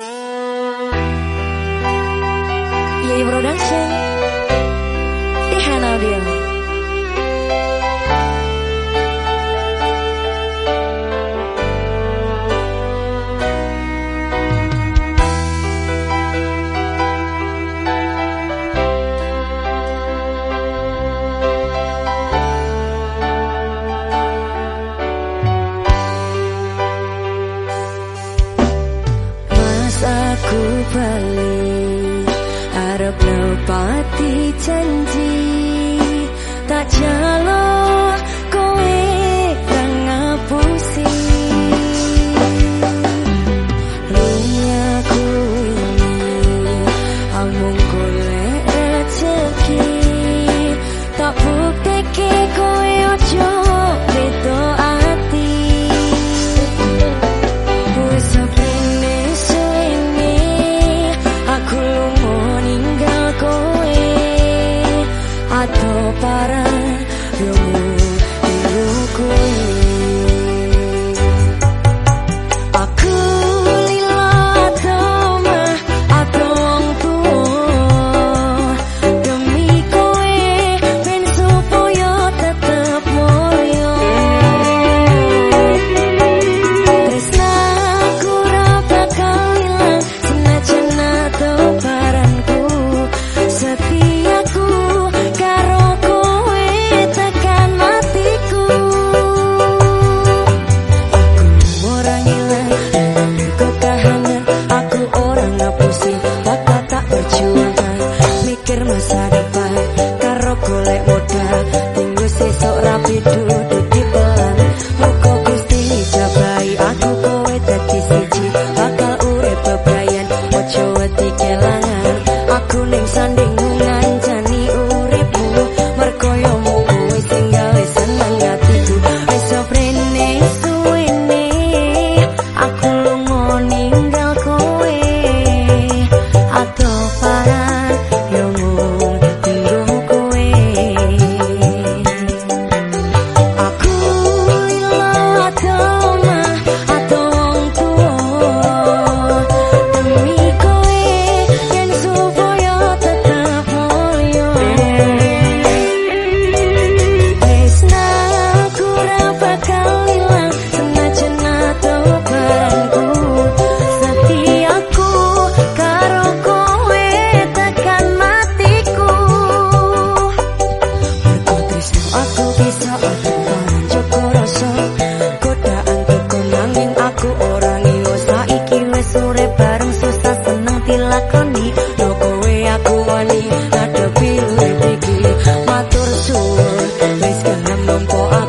Y Brorense, Tejana Audio. balik Harap napati janji atau parang ilmu Wis kenem nampa